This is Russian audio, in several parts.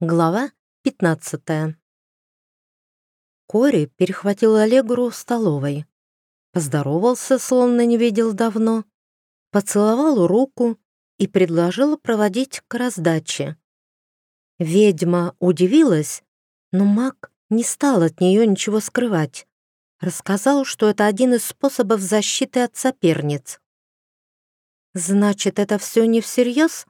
Глава 15 Кори перехватил Аллегру в столовой. Поздоровался, словно не видел давно, поцеловал руку и предложил проводить к раздаче. Ведьма удивилась, но маг не стал от нее ничего скрывать. Рассказал, что это один из способов защиты от соперниц. «Значит, это все не всерьез?»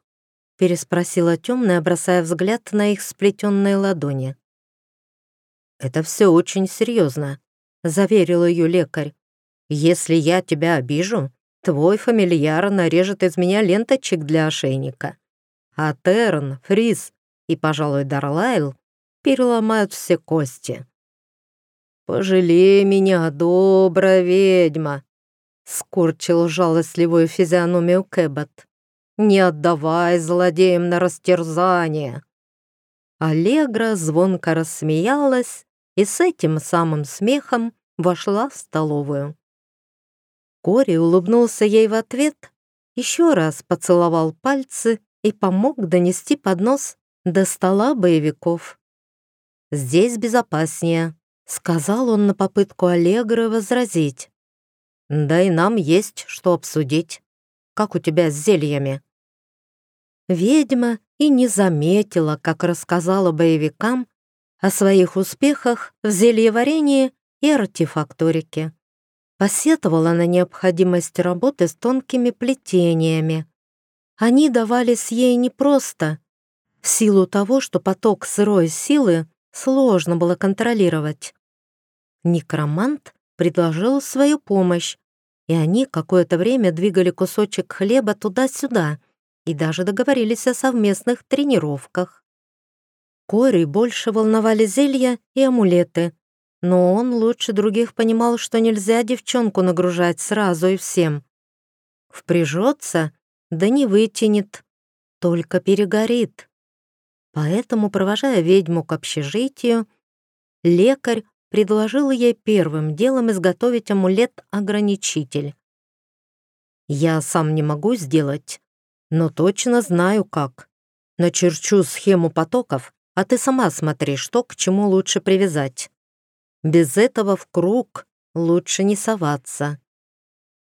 Переспросила темная, бросая взгляд на их сплетенные ладони. «Это все очень серьезно», — заверил ее лекарь. «Если я тебя обижу, твой фамильяр нарежет из меня ленточек для ошейника. А Терн, Фрис и, пожалуй, Дарлайл переломают все кости». «Пожалей меня, добрая ведьма!» — скорчил жалостливую физиономию Кэббот. Не отдавай злодеям на растерзание!» Аллегра звонко рассмеялась и с этим самым смехом вошла в столовую. Кори улыбнулся ей в ответ, еще раз поцеловал пальцы и помог донести поднос до стола боевиков. «Здесь безопаснее», — сказал он на попытку Аллегры возразить. «Да и нам есть что обсудить. Как у тебя с зельями?» Ведьма и не заметила, как рассказала боевикам о своих успехах в зельеварении и артефакторике. Посетовала на необходимость работы с тонкими плетениями. Они давались ей непросто, в силу того, что поток сырой силы сложно было контролировать. Некромант предложил свою помощь, и они какое-то время двигали кусочек хлеба туда-сюда, и даже договорились о совместных тренировках. Кори больше волновали зелья и амулеты, но он лучше других понимал, что нельзя девчонку нагружать сразу и всем. Впряжется, да не вытянет, только перегорит. Поэтому, провожая ведьму к общежитию, лекарь предложил ей первым делом изготовить амулет-ограничитель. «Я сам не могу сделать, но точно знаю как. Начерчу схему потоков, а ты сама смотри, что к чему лучше привязать. Без этого в круг лучше не соваться.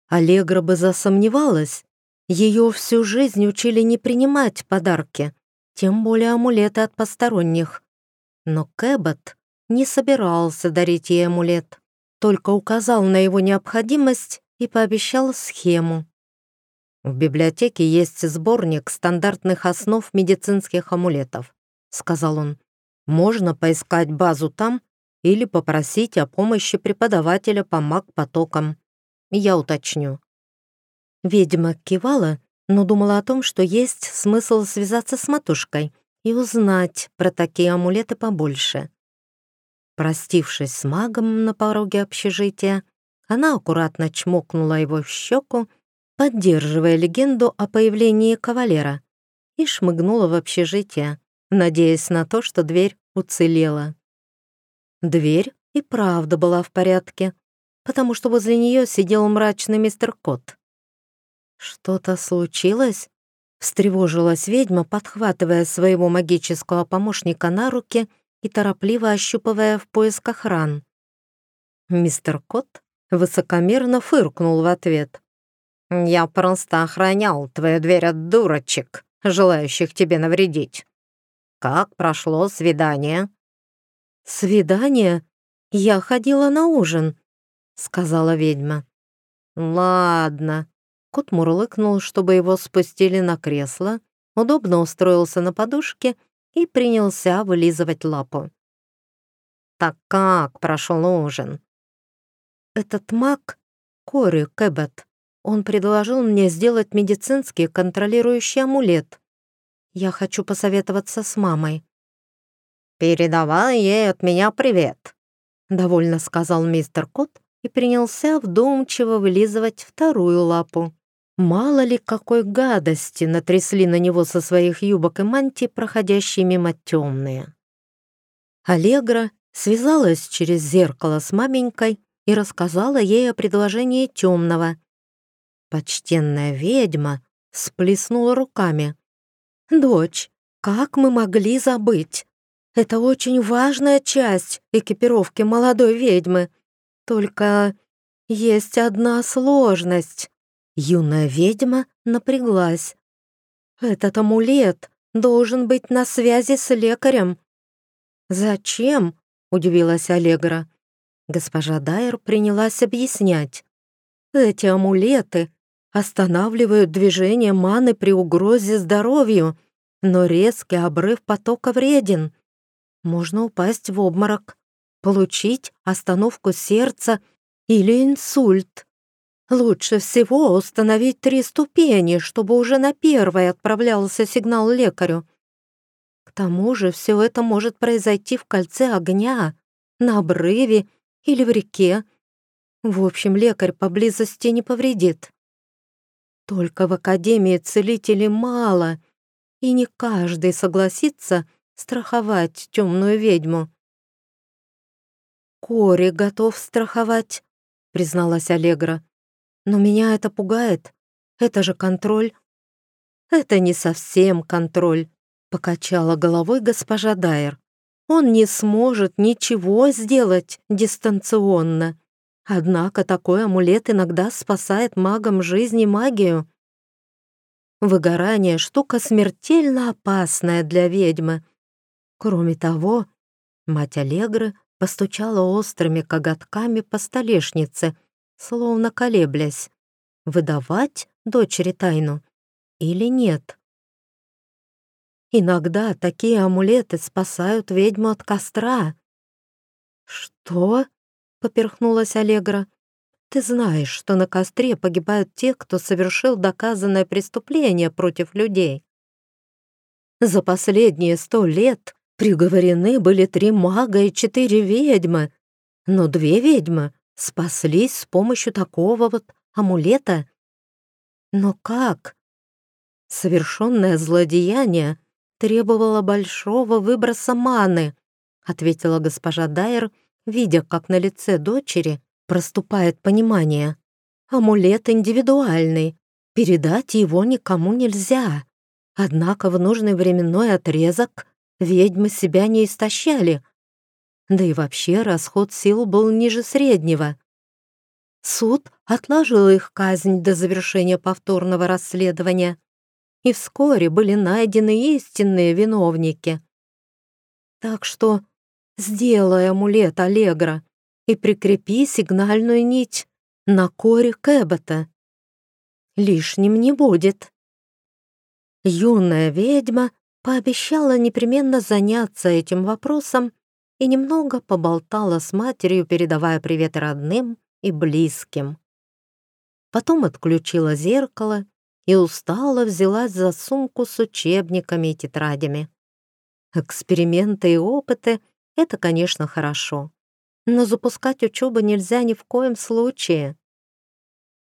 Аллегра бы засомневалась. Ее всю жизнь учили не принимать подарки, тем более амулеты от посторонних. Но Кэббот не собирался дарить ей амулет, только указал на его необходимость и пообещал схему. В библиотеке есть сборник стандартных основ медицинских амулетов, сказал он. Можно поискать базу там или попросить о помощи преподавателя по маг-потокам. Я уточню. Ведьма кивала, но думала о том, что есть смысл связаться с матушкой и узнать про такие амулеты побольше. Простившись с магом на пороге общежития, она аккуратно чмокнула его в щеку поддерживая легенду о появлении кавалера, и шмыгнула в общежитие, надеясь на то, что дверь уцелела. Дверь и правда была в порядке, потому что возле нее сидел мрачный мистер Кот. «Что-то случилось?» — встревожилась ведьма, подхватывая своего магического помощника на руки и торопливо ощупывая в поисках ран. Мистер Кот высокомерно фыркнул в ответ. Я просто охранял твою дверь от дурочек, желающих тебе навредить. Как прошло свидание?» «Свидание? Я ходила на ужин», — сказала ведьма. «Ладно». Кот мурлыкнул, чтобы его спустили на кресло, удобно устроился на подушке и принялся вылизывать лапу. «Так как прошел ужин?» «Этот маг, Кори Кэббет, он предложил мне сделать медицинский контролирующий амулет. Я хочу посоветоваться с мамой. «Передавай ей от меня привет», — довольно сказал мистер Кот и принялся вдумчиво вылизывать вторую лапу. Мало ли какой гадости натрясли на него со своих юбок и мантий, проходящие мимо темные. Аллегра связалась через зеркало с маменькой и рассказала ей о предложении темного — Почтенная ведьма сплеснула руками. «Дочь, как мы могли забыть? Это очень важная часть экипировки молодой ведьмы. Только есть одна сложность. Юная ведьма напряглась. Этот амулет должен быть на связи с лекарем. «Зачем?» — удивилась Аллегра. Госпожа Дайер принялась объяснять. «Эти амулеты останавливают движение маны при угрозе здоровью, но резкий обрыв потока вреден. Можно упасть в обморок, получить остановку сердца или инсульт. Лучше всего установить три ступени, чтобы уже на первой отправлялся сигнал лекарю. К тому же все это может произойти в кольце огня, на обрыве или в реке. В общем, лекарь поблизости не повредит. Только в Академии целителей мало, и не каждый согласится страховать темную ведьму. «Кори готов страховать», — призналась Аллегра. «Но меня это пугает. Это же контроль». «Это не совсем контроль», — покачала головой госпожа Дайер. «Он не сможет ничего сделать дистанционно. Однако такой амулет иногда спасает магам жизни магию. Выгорание — штука смертельно опасная для ведьмы. Кроме того, мать Аллегры постучала острыми коготками по столешнице, словно колеблясь, выдавать дочери тайну или нет. Иногда такие амулеты спасают ведьму от костра. «Что?» Поперхнулась Аллегра. «Ты знаешь, что на костре погибают те, кто совершил доказанное преступление против людей. За последние сто лет приговорены были три мага и четыре ведьмы, но две ведьмы спаслись с помощью такого вот амулета. Но как? Совершенное злодеяние требовало большого выброса маны, ответила госпожа Дайер, видя, как на лице дочери проступает понимание. Амулет индивидуальный, передать его никому нельзя. Однако в нужный временной отрезок ведьмы себя не истощали. Да и вообще расход сил был ниже среднего. Суд отложил их казнь до завершения повторного расследования, и вскоре были найдены истинные виновники. Так что Сделай амулет Аллегра и прикрепи сигнальную нить на коре Кэббета. Лишним не будет. Юная ведьма пообещала непременно заняться этим вопросом и немного поболтала с матерью, передавая привет родным и близким. Потом отключила зеркало и устало взялась за сумку с учебниками и тетрадями. Эксперименты и опыты — это, конечно, хорошо. Но запускать учебу нельзя ни в коем случае.